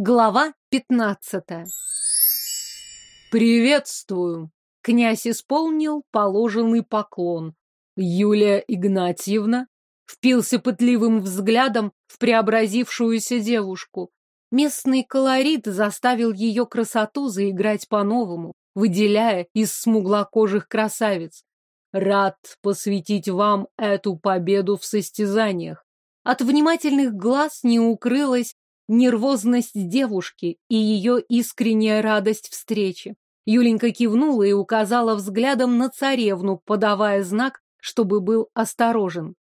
Глава пятнадцатая. «Приветствую!» Князь исполнил положенный поклон. Юлия Игнатьевна впился пытливым взглядом в преобразившуюся девушку. Местный колорит заставил ее красоту заиграть по-новому, выделяя из смуглокожих красавиц. Рад посвятить вам эту победу в состязаниях. От внимательных глаз не укрылась нервозность девушки и ее искренняя радость встречи. Юленька кивнула и указала взглядом на царевну, подавая знак, чтобы был осторожен.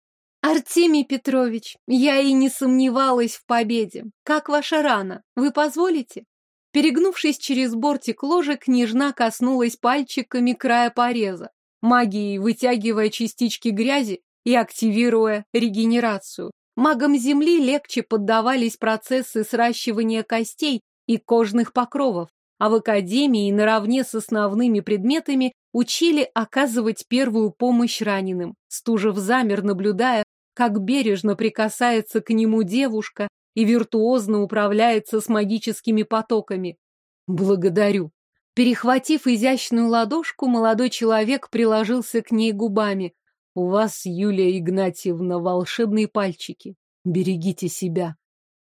«Артемий Петрович, я и не сомневалась в победе. Как ваша рана? Вы позволите?» Перегнувшись через бортик ложи, княжна коснулась пальчиками края пореза, магией вытягивая частички грязи и активируя регенерацию. Магам Земли легче поддавались процессы сращивания костей и кожных покровов, а в Академии наравне с основными предметами учили оказывать первую помощь раненым. Стужев замер, наблюдая, как бережно прикасается к нему девушка и виртуозно управляется с магическими потоками. Благодарю. Перехватив изящную ладошку, молодой человек приложился к ней губами. У вас, Юлия Игнатьевна, волшебные пальчики. Берегите себя.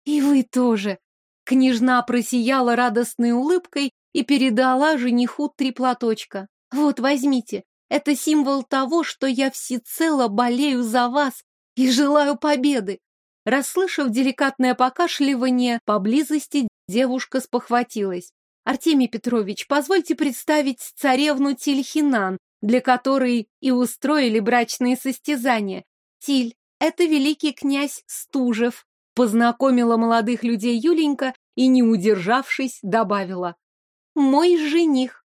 И вы тоже. Княжна просияла радостной улыбкой и передала жениху три платочка. Вот, возьмите. Это символ того, что я всецело болею за вас и желаю победы. Расслышав деликатное покашливание поблизости, девушка спохватилась. Артемий Петрович, позвольте представить царевну Тильхинан, для которой и устроили брачные состязания. Тиль, это великий князь Стужев, познакомила молодых людей Юленька и, не удержавшись, добавила. Мой жених.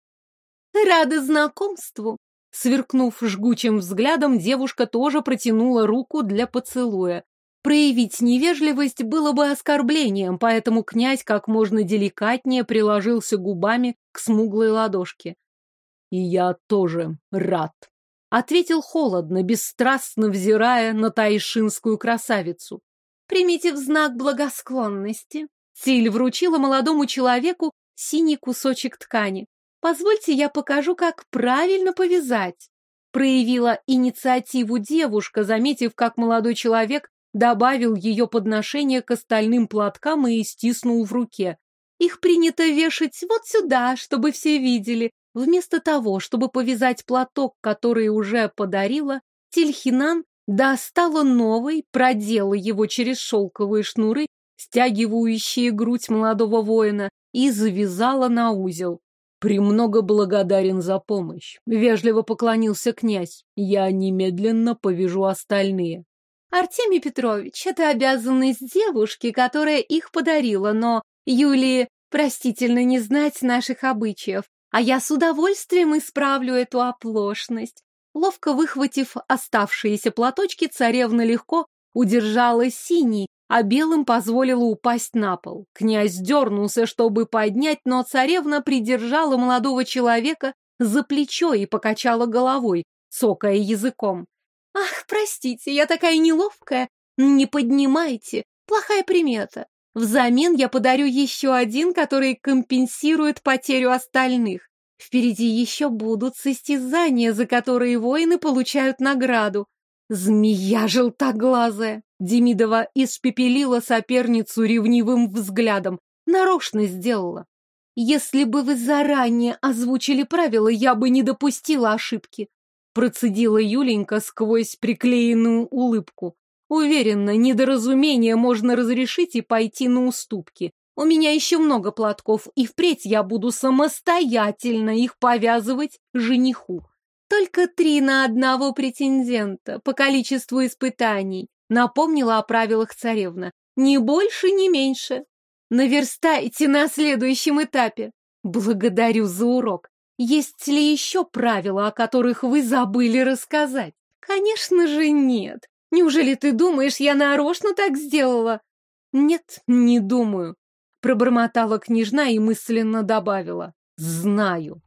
Рада знакомству. Сверкнув жгучим взглядом, девушка тоже протянула руку для поцелуя. Проявить невежливость было бы оскорблением, поэтому князь как можно деликатнее приложился губами к смуглой ладошке. И я тоже рад. Ответил холодно, бесстрастно взирая на тайшинскую красавицу. Примите в знак благосклонности. Силь вручила молодому человеку синий кусочек ткани. Позвольте, я покажу, как правильно повязать. Проявила инициативу девушка, заметив, как молодой человек добавил ее подношение к остальным платкам и стиснул в руке. Их принято вешать вот сюда, чтобы все видели, Вместо того, чтобы повязать платок, который уже подарила, Тильхинан достала новый, продела его через шелковые шнуры, стягивающие грудь молодого воина, и завязала на узел. «Премного благодарен за помощь», — вежливо поклонился князь. «Я немедленно повяжу остальные». «Артемий Петрович, это обязанность девушки, которая их подарила, но Юлии простительно не знать наших обычаев а я с удовольствием исправлю эту оплошность. Ловко выхватив оставшиеся платочки, царевна легко удержала синий, а белым позволила упасть на пол. Князь дернулся, чтобы поднять, но царевна придержала молодого человека за плечо и покачала головой, цокая языком. «Ах, простите, я такая неловкая! Не поднимайте! Плохая примета! Взамен я подарю еще один, который компенсирует потерю остальных. Впереди еще будут состязания, за которые воины получают награду. Змея желтоглазая! Демидова испепелила соперницу ревнивым взглядом. Нарочно сделала. Если бы вы заранее озвучили правила, я бы не допустила ошибки. Процедила Юленька сквозь приклеенную улыбку. Уверена, недоразумение можно разрешить и пойти на уступки. У меня еще много платков, и впредь я буду самостоятельно их повязывать жениху. Только три на одного претендента по количеству испытаний. Напомнила о правилах царевна. Ни больше, ни меньше. Наверстайте на следующем этапе. Благодарю за урок. Есть ли еще правила, о которых вы забыли рассказать? Конечно же нет. Неужели ты думаешь, я нарочно так сделала? Нет, не думаю. Пробормотала княжна и мысленно добавила. Знаю.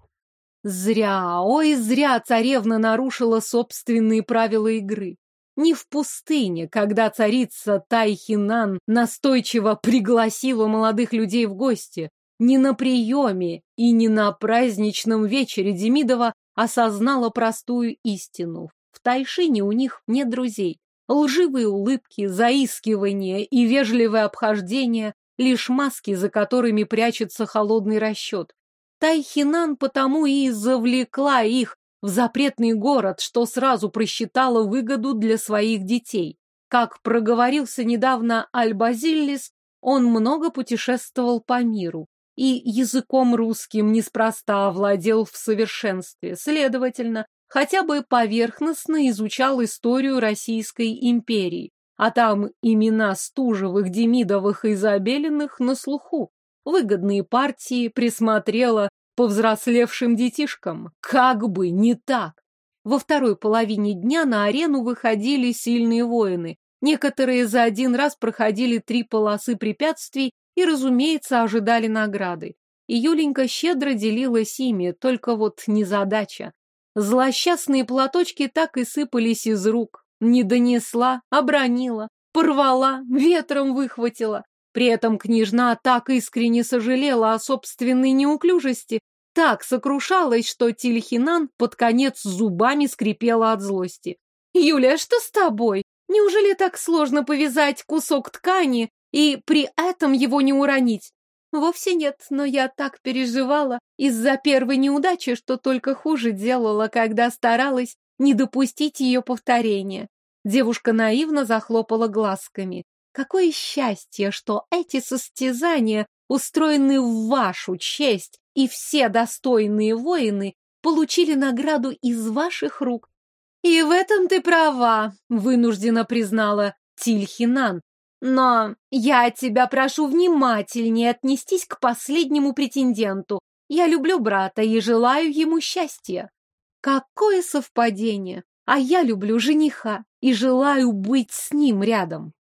Зря, ой, зря царевна нарушила собственные правила игры. не в пустыне, когда царица Тайхинан настойчиво пригласила молодых людей в гости, не на приеме и не на праздничном вечере Демидова осознала простую истину. В Тайшине у них нет друзей. Лживые улыбки, заискивания и вежливое обхождение — лишь маски, за которыми прячется холодный расчет. Тайхинан потому и завлекла их в запретный город, что сразу просчитала выгоду для своих детей. Как проговорился недавно Альбазиллис, он много путешествовал по миру и языком русским неспроста овладел в совершенстве. Следовательно, хотя бы поверхностно изучал историю Российской империи, а там имена Стужевых, Демидовых и Забелиных на слуху. Выгодные партии присмотрела повзрослевшим детишкам. Как бы не так. Во второй половине дня на арену выходили сильные воины. Некоторые за один раз проходили три полосы препятствий и, разумеется, ожидали награды. И Юленька щедро делилась ими, только вот незадача. Злосчастные платочки так и сыпались из рук. Не донесла, обронила, порвала, ветром выхватила. При этом княжна так искренне сожалела о собственной неуклюжести, так сокрушалась, что Тильхинан под конец зубами скрипела от злости. «Юля, что с тобой? Неужели так сложно повязать кусок ткани и при этом его не уронить?» «Вовсе нет, но я так переживала из-за первой неудачи, что только хуже делала, когда старалась не допустить ее повторения». Девушка наивно захлопала глазками. Какое счастье, что эти состязания устроены в вашу честь, и все достойные воины получили награду из ваших рук. И в этом ты права, вынуждена признала Тильхинан. Но я тебя прошу внимательнее отнестись к последнему претенденту. Я люблю брата и желаю ему счастья. Какое совпадение! А я люблю жениха и желаю быть с ним рядом.